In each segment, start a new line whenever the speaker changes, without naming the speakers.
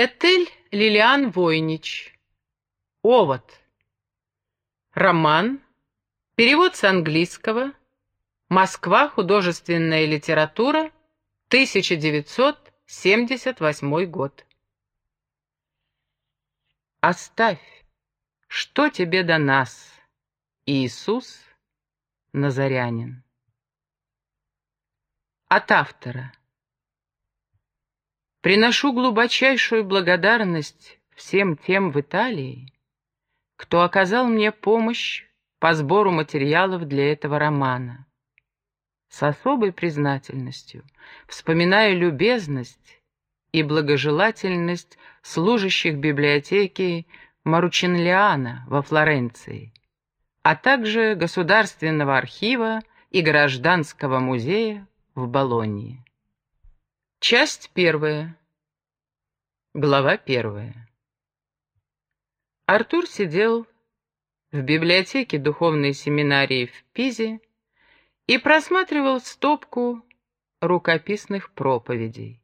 Этель Лилиан Войнич. Овод. Роман. Перевод с английского. Москва. Художественная литература. 1978 год. Оставь, что тебе до нас, Иисус Назарянин. От автора. Приношу глубочайшую благодарность всем тем в Италии, кто оказал мне помощь по сбору материалов для этого романа. С особой признательностью вспоминаю любезность и благожелательность служащих библиотеки Маручинлиана во Флоренции, а также Государственного архива и Гражданского музея в Болонье. Часть первая. Глава первая. Артур сидел в библиотеке духовной семинарии в Пизе и просматривал стопку рукописных проповедей.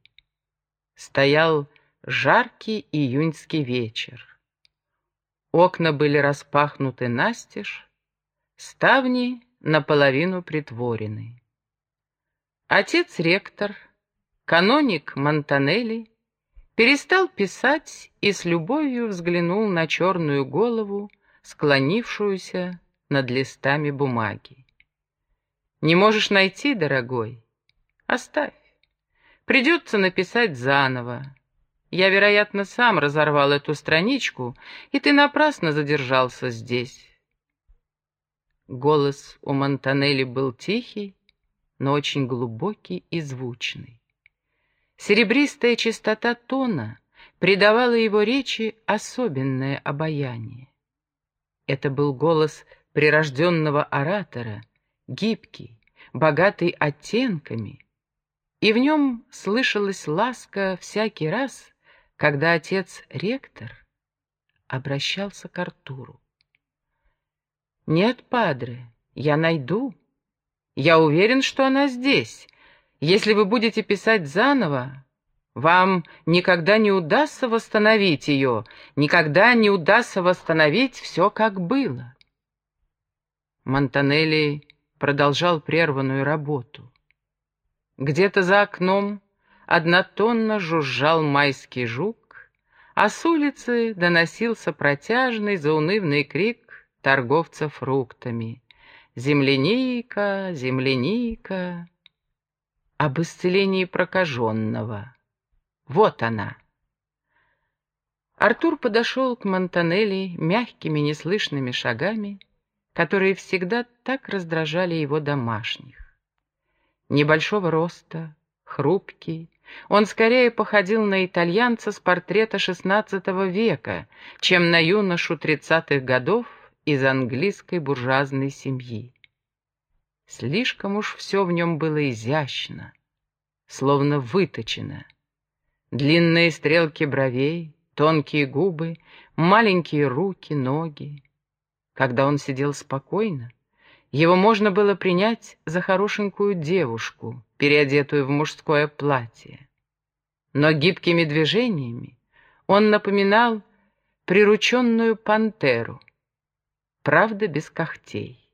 Стоял жаркий июньский вечер. Окна были распахнуты настежь, ставни наполовину притворены. Отец-ректор — Каноник Монтанелли перестал писать и с любовью взглянул на черную голову, склонившуюся над листами бумаги. «Не можешь найти, дорогой? Оставь. Придется написать заново. Я, вероятно, сам разорвал эту страничку, и ты напрасно задержался здесь». Голос у Монтанелли был тихий, но очень глубокий и звучный. Серебристая чистота тона придавала его речи особенное обаяние. Это был голос прирожденного оратора, гибкий, богатый оттенками, и в нем слышалась ласка всякий раз, когда отец-ректор обращался к Артуру. «Нет, падре, я найду. Я уверен, что она здесь, если вы будете писать заново, вам никогда не удастся восстановить ее, никогда не удастся восстановить все, как было. Монтанелли продолжал прерванную работу. Где-то за окном однотонно жужжал майский жук, а с улицы доносился протяжный заунывный крик торговца фруктами. «Земляника, земляника!» Об исцелении прокаженного. Вот она. Артур подошел к Монтанелли мягкими неслышными шагами, которые всегда так раздражали его домашних. Небольшого роста, хрупкий, он скорее походил на итальянца с портрета XVI века, чем на юношу тридцатых годов из английской буржуазной семьи. Слишком уж все в нем было изящно, словно выточено. Длинные стрелки бровей, тонкие губы, маленькие руки, ноги. Когда он сидел спокойно, его можно было принять за хорошенькую девушку, переодетую в мужское платье. Но гибкими движениями он напоминал прирученную пантеру, правда, без когтей.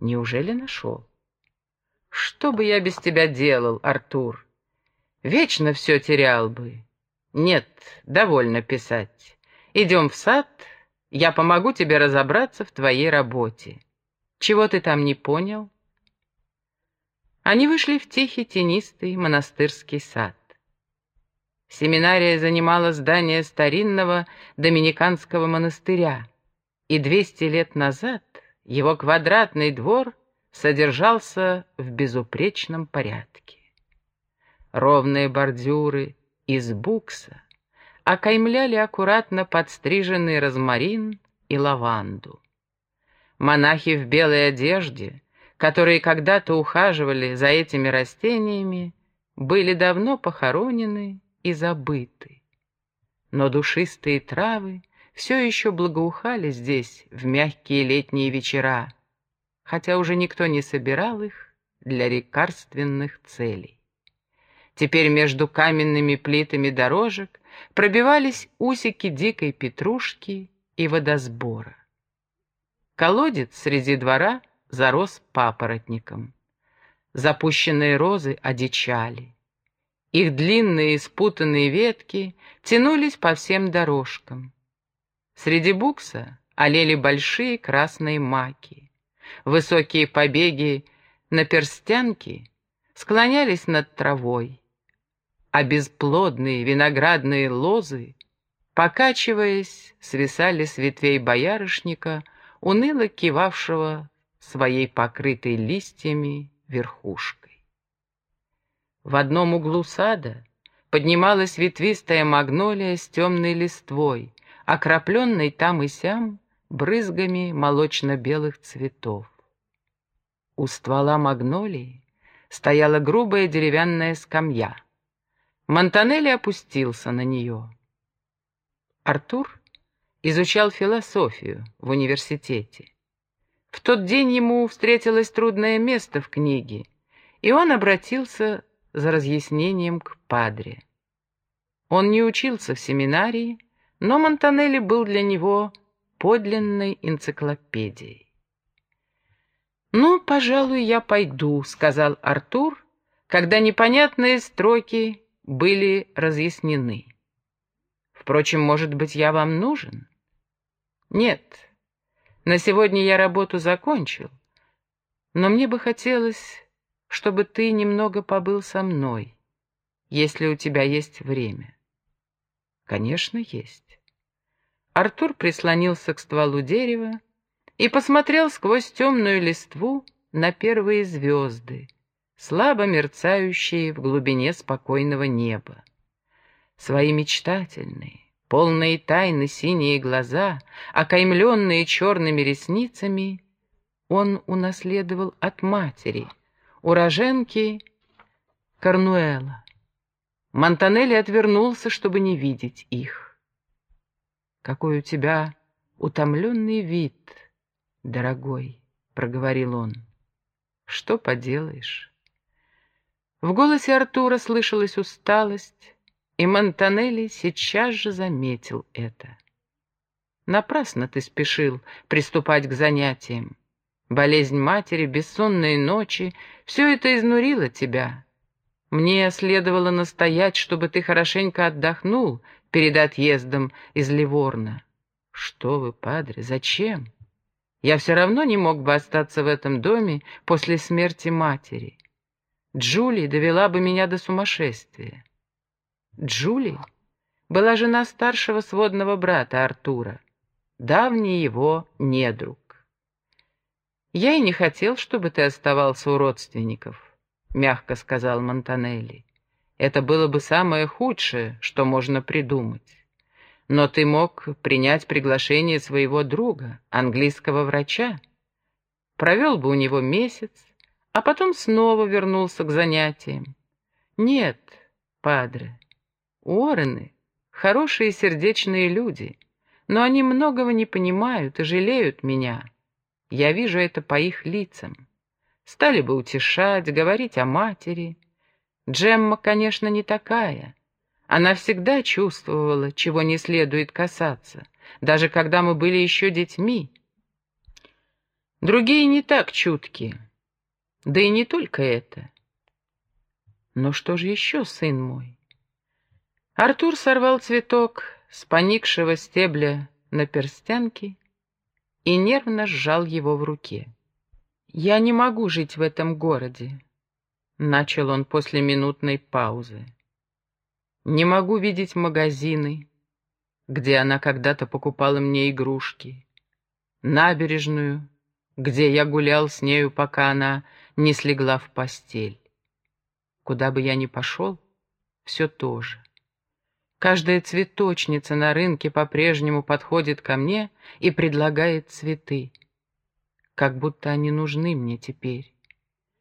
Неужели нашел? Что бы я без тебя делал, Артур? Вечно все терял бы. Нет, довольно писать. Идем в сад, я помогу тебе разобраться в твоей работе. Чего ты там не понял? Они вышли в тихий тенистый монастырский сад. Семинария занимала здание старинного доминиканского монастыря, и двести лет назад его квадратный двор содержался в безупречном порядке. Ровные бордюры из букса окаймляли аккуратно подстриженный розмарин и лаванду. Монахи в белой одежде, которые когда-то ухаживали за этими растениями, были давно похоронены и забыты. Но душистые травы все еще благоухали здесь в мягкие летние вечера, хотя уже никто не собирал их для лекарственных целей. Теперь между каменными плитами дорожек пробивались усики дикой петрушки и водосбора. Колодец среди двора зарос папоротником. Запущенные розы одичали. Их длинные спутанные ветки тянулись по всем дорожкам. Среди букса олели большие красные маки. Высокие побеги на перстянке склонялись над травой, а бесплодные виноградные лозы, покачиваясь, свисали с ветвей боярышника, уныло кивавшего своей покрытой листьями верхушкой. В одном углу сада поднималась ветвистая магнолия с темной листвой, окропленной там и сям брызгами молочно-белых цветов. У ствола магнолии стояла грубая деревянная скамья. Монтанелли опустился на нее. Артур изучал философию в университете. В тот день ему встретилось трудное место в книге, и он обратился за разъяснением к Падре. Он не учился в семинарии, но Монтанелли был для него подлинной энциклопедией. «Ну, пожалуй, я пойду», — сказал Артур, когда непонятные строки были разъяснены. «Впрочем, может быть, я вам нужен?» «Нет, на сегодня я работу закончил, но мне бы хотелось, чтобы ты немного побыл со мной, если у тебя есть время». «Конечно, есть». Артур прислонился к стволу дерева, и посмотрел сквозь темную листву на первые звезды, слабо мерцающие в глубине спокойного неба. Свои мечтательные, полные тайны синие глаза, окаймленные черными ресницами, он унаследовал от матери, уроженки Корнуэла. Монтанелли отвернулся, чтобы не видеть их. «Какой у тебя утомленный вид!» дорогой», — проговорил он. «Что поделаешь?» В голосе Артура слышалась усталость, и Монтанелли сейчас же заметил это. «Напрасно ты спешил приступать к занятиям. Болезнь матери, бессонные ночи — все это изнурило тебя. Мне следовало настоять, чтобы ты хорошенько отдохнул перед отъездом из Ливорна». «Что вы, падре, зачем?» Я все равно не мог бы остаться в этом доме после смерти матери. Джули довела бы меня до сумасшествия. Джули была жена старшего сводного брата Артура, давний его недруг. «Я и не хотел, чтобы ты оставался у родственников», — мягко сказал Монтанелли. «Это было бы самое худшее, что можно придумать. Но ты мог принять приглашение своего друга, английского врача. Провел бы у него месяц, а потом снова вернулся к занятиям. Нет, падре, Уоррены — хорошие сердечные люди, но они многого не понимают и жалеют меня. Я вижу это по их лицам. Стали бы утешать, говорить о матери. Джемма, конечно, не такая — она всегда чувствовала, чего не следует касаться, даже когда мы были еще детьми. Другие не так чутки, да и не только это. Но что же еще, сын мой? Артур сорвал цветок с поникшего стебля на перстянке и нервно сжал его в руке. «Я не могу жить в этом городе», — начал он после минутной паузы. Не могу видеть магазины, где она когда-то покупала мне игрушки, набережную, где я гулял с нею, пока она не слегла в постель. Куда бы я ни пошел, все то же. Каждая цветочница на рынке по-прежнему подходит ко мне и предлагает цветы, как будто они нужны мне теперь.